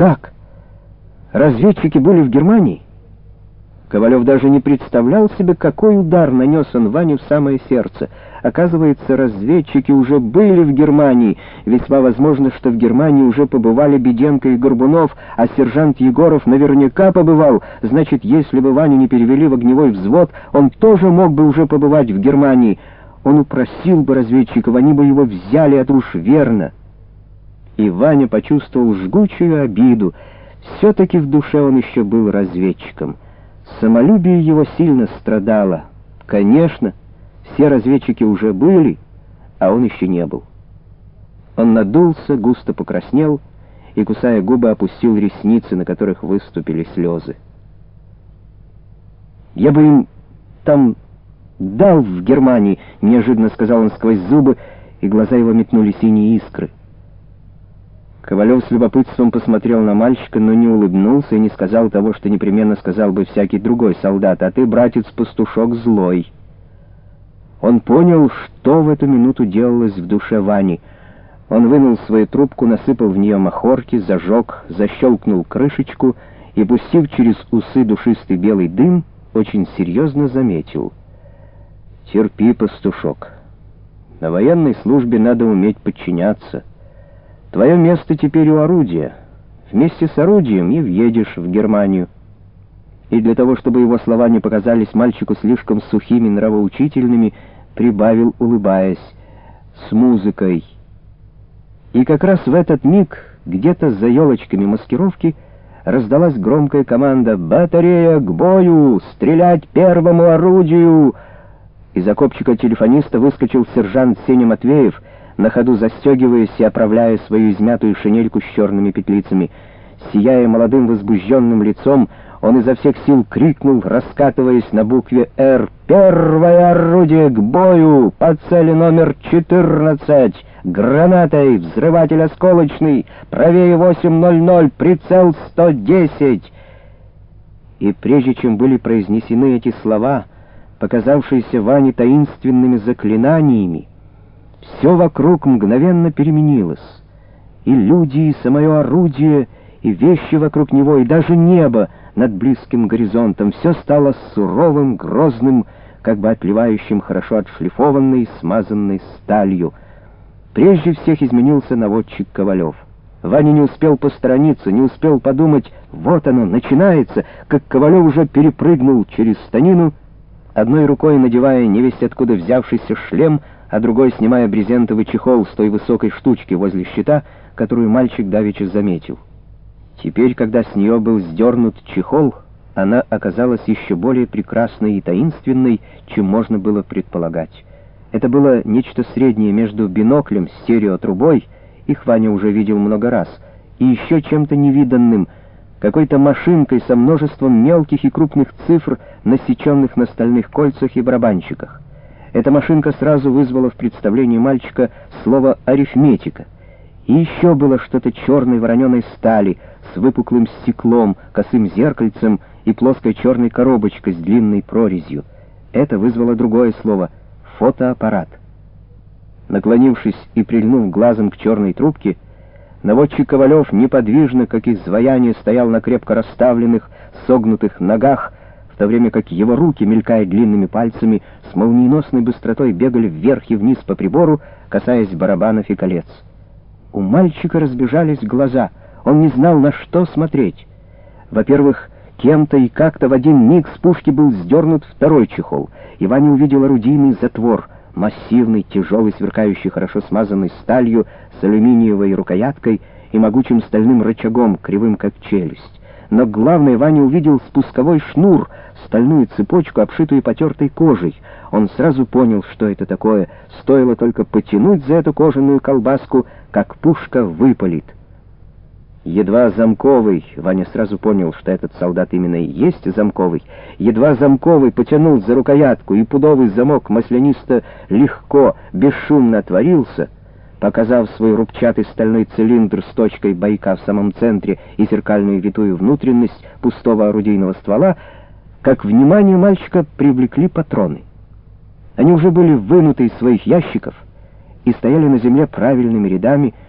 Как? Разведчики были в Германии? Ковалев даже не представлял себе, какой удар нанес он Ване в самое сердце. Оказывается, разведчики уже были в Германии. Весьма возможно, что в Германии уже побывали Беденко и Горбунов, а сержант Егоров наверняка побывал. Значит, если бы Ваню не перевели в огневой взвод, он тоже мог бы уже побывать в Германии. Он упросил бы разведчиков, они бы его взяли, это уж верно. И Ваня почувствовал жгучую обиду. Все-таки в душе он еще был разведчиком. Самолюбие его сильно страдало. Конечно, все разведчики уже были, а он еще не был. Он надулся, густо покраснел и, кусая губы, опустил ресницы, на которых выступили слезы. «Я бы им там дал в Германии», — неожиданно сказал он сквозь зубы, и глаза его метнули синие искры. Ковалев с любопытством посмотрел на мальчика, но не улыбнулся и не сказал того, что непременно сказал бы всякий другой солдат, «А ты, братец-пастушок, злой». Он понял, что в эту минуту делалось в душе Вани. Он вынул свою трубку, насыпал в нее махорки, зажег, защелкнул крышечку и, пустив через усы душистый белый дым, очень серьезно заметил. «Терпи, пастушок. На военной службе надо уметь подчиняться». Твое место теперь у орудия. Вместе с орудием и въедешь в Германию. И для того, чтобы его слова не показались мальчику слишком сухими, нравоучительными, прибавил, улыбаясь, с музыкой. И как раз в этот миг, где-то за елочками маскировки, раздалась громкая команда «Батарея к бою! Стрелять первому орудию!» Из окопчика телефониста выскочил сержант Сеня Матвеев — на ходу застегиваясь и оправляя свою измятую шинельку с черными петлицами. Сияя молодым возбужденным лицом, он изо всех сил крикнул, раскатываясь на букве «Р». «Первое орудие к бою! По цели номер 14! Гранатой! Взрыватель осколочный! Правее 8.00! Прицел 110!» И прежде чем были произнесены эти слова, показавшиеся Ване таинственными заклинаниями, все вокруг мгновенно переменилось. И люди, и самое орудие, и вещи вокруг него, и даже небо над близким горизонтом. Все стало суровым, грозным, как бы отливающим хорошо отшлифованной, смазанной сталью. Прежде всех изменился наводчик Ковалев. Ваня не успел посторониться, не успел подумать, вот оно, начинается, как Ковалев уже перепрыгнул через станину, одной рукой надевая невесть откуда взявшийся шлем, а другой снимая брезентовый чехол с той высокой штучки возле щита, которую мальчик давеча заметил. Теперь, когда с нее был сдернут чехол, она оказалась еще более прекрасной и таинственной, чем можно было предполагать. Это было нечто среднее между биноклем стереотрубой, их Ваня уже видел много раз, и еще чем-то невиданным, какой-то машинкой со множеством мелких и крупных цифр, насеченных на стальных кольцах и барабанчиках. Эта машинка сразу вызвала в представлении мальчика слово «арифметика». И еще было что-то черной вороненой стали с выпуклым стеклом, косым зеркальцем и плоской черной коробочкой с длинной прорезью. Это вызвало другое слово — фотоаппарат. Наклонившись и прильнув глазом к черной трубке, наводчик Ковалев неподвижно, как изваяние, стоял на крепко расставленных, согнутых ногах, то время как его руки, мелькая длинными пальцами, с молниеносной быстротой бегали вверх и вниз по прибору, касаясь барабанов и колец. У мальчика разбежались глаза, он не знал, на что смотреть. Во-первых, кем-то и как-то в один миг с пушки был сдернут второй чехол, и Ваня увидел орудийный затвор, массивный, тяжелый, сверкающий хорошо смазанной сталью, с алюминиевой рукояткой и могучим стальным рычагом, кривым как челюсть но главное, Ваня увидел спусковой шнур, стальную цепочку, обшитую потертой кожей. Он сразу понял, что это такое. Стоило только потянуть за эту кожаную колбаску, как пушка выпалит. Едва замковый, Ваня сразу понял, что этот солдат именно и есть замковый, едва замковый потянул за рукоятку, и пудовый замок маслянисто легко, бесшумно отворился — показав свой рубчатый стальной цилиндр с точкой бойка в самом центре и зеркальную витую внутренность пустого орудийного ствола, как внимание мальчика привлекли патроны. Они уже были вынуты из своих ящиков и стояли на земле правильными рядами,